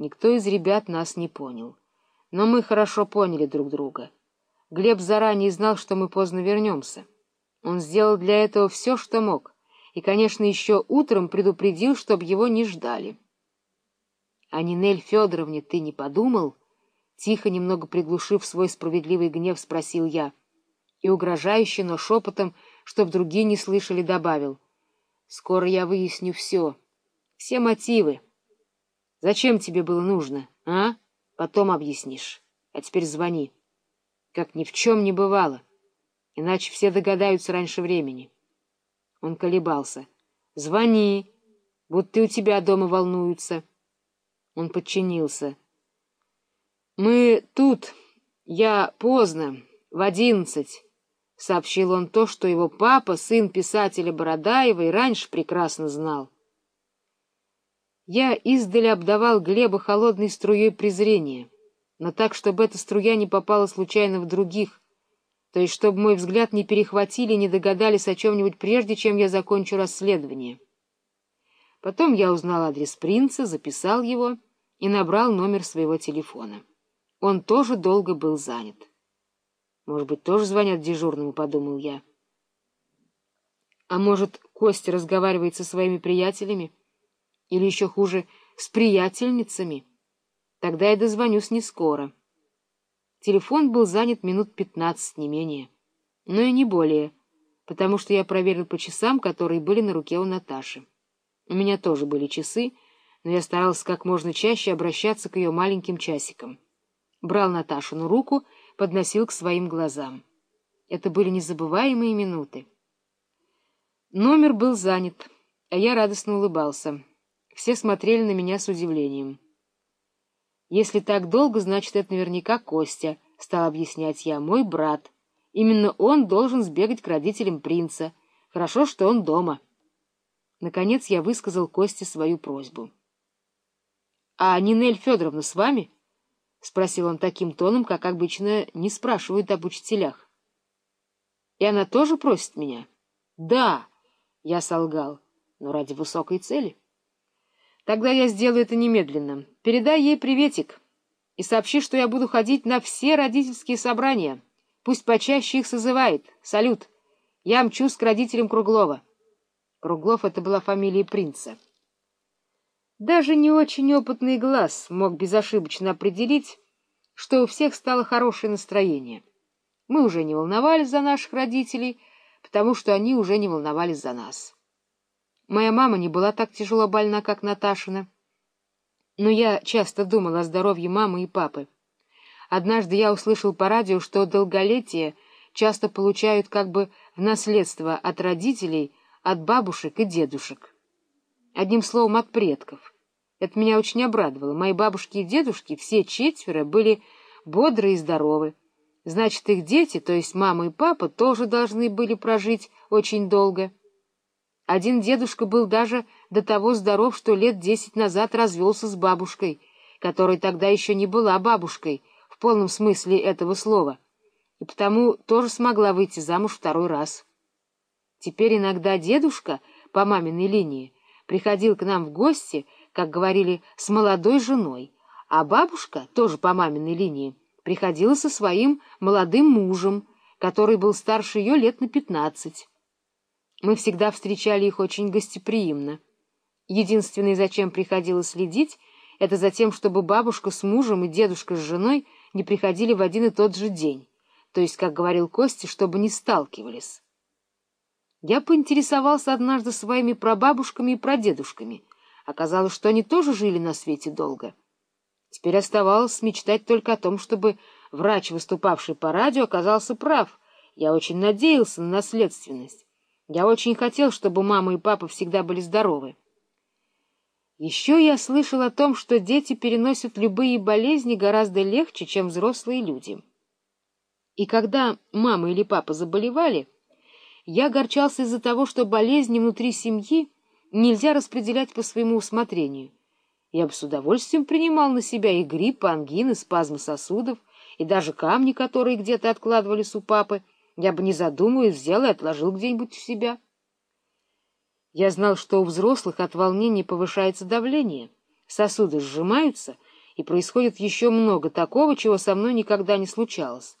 Никто из ребят нас не понял. Но мы хорошо поняли друг друга. Глеб заранее знал, что мы поздно вернемся. Он сделал для этого все, что мог, и, конечно, еще утром предупредил, чтобы его не ждали. — А Нинель Федоровне ты не подумал? — тихо, немного приглушив свой справедливый гнев, спросил я. И угрожающе, но шепотом, чтоб другие не слышали, добавил. — Скоро я выясню все. Все мотивы. Зачем тебе было нужно, а? Потом объяснишь. А теперь звони. Как ни в чем не бывало. Иначе все догадаются раньше времени. Он колебался. Звони, будто у тебя дома волнуются. Он подчинился. Мы тут. Я поздно, в одиннадцать. — сообщил он то, что его папа, сын писателя Бородаева, и раньше прекрасно знал. Я издали обдавал Глеба холодной струей презрения, но так, чтобы эта струя не попала случайно в других, то есть чтобы мой взгляд не перехватили не догадались о чем-нибудь прежде, чем я закончу расследование. Потом я узнал адрес принца, записал его и набрал номер своего телефона. Он тоже долго был занят. Может быть, тоже звонят дежурному, — подумал я. А может, Костя разговаривает со своими приятелями? Или еще хуже, с приятельницами. Тогда я дозвонюсь не скоро. Телефон был занят минут пятнадцать, не менее. Но и не более, потому что я проверил по часам, которые были на руке у Наташи. У меня тоже были часы, но я старался как можно чаще обращаться к ее маленьким часикам. Брал Наташину руку, подносил к своим глазам. Это были незабываемые минуты. Номер был занят, а я радостно улыбался. Все смотрели на меня с удивлением. «Если так долго, значит, это наверняка Костя», — стал объяснять я, — «мой брат. Именно он должен сбегать к родителям принца. Хорошо, что он дома». Наконец я высказал Косте свою просьбу. — А Нинель Федоровна с вами? — спросил он таким тоном, как обычно не спрашивают об учителях. — И она тоже просит меня? — Да, — я солгал, но ради высокой цели. Тогда я сделаю это немедленно. Передай ей приветик и сообщи, что я буду ходить на все родительские собрания. Пусть почаще их созывает. Салют. Я мчусь к родителям Круглова. Круглов — это была фамилия принца. Даже не очень опытный глаз мог безошибочно определить, что у всех стало хорошее настроение. Мы уже не волновались за наших родителей, потому что они уже не волновались за нас. Моя мама не была так тяжело больна, как Наташина. Но я часто думал о здоровье мамы и папы. Однажды я услышал по радио, что долголетие часто получают как бы в наследство от родителей, от бабушек и дедушек. Одним словом, от предков. Это меня очень обрадовало. Мои бабушки и дедушки, все четверо, были бодры и здоровы. Значит, их дети, то есть мама и папа, тоже должны были прожить очень долго. Один дедушка был даже до того здоров, что лет десять назад развелся с бабушкой, которая тогда еще не была бабушкой в полном смысле этого слова, и потому тоже смогла выйти замуж второй раз. Теперь иногда дедушка по маминой линии приходил к нам в гости, как говорили, с молодой женой, а бабушка, тоже по маминой линии, приходила со своим молодым мужем, который был старше ее лет на пятнадцать. Мы всегда встречали их очень гостеприимно. Единственное, зачем приходилось следить, это за тем, чтобы бабушка с мужем и дедушка с женой не приходили в один и тот же день, то есть, как говорил Костя, чтобы не сталкивались. Я поинтересовался однажды своими прабабушками и прадедушками. Оказалось, что они тоже жили на свете долго. Теперь оставалось мечтать только о том, чтобы врач, выступавший по радио, оказался прав. Я очень надеялся на наследственность. Я очень хотел, чтобы мама и папа всегда были здоровы. Еще я слышал о том, что дети переносят любые болезни гораздо легче, чем взрослые люди. И когда мама или папа заболевали, я огорчался из-за того, что болезни внутри семьи нельзя распределять по своему усмотрению. Я бы с удовольствием принимал на себя и грипп, и ангины, спазмы сосудов, и даже камни, которые где-то откладывались у папы, я бы, не задумываясь, взял и отложил где-нибудь у себя. Я знал, что у взрослых от волнения повышается давление, сосуды сжимаются, и происходит еще много такого, чего со мной никогда не случалось.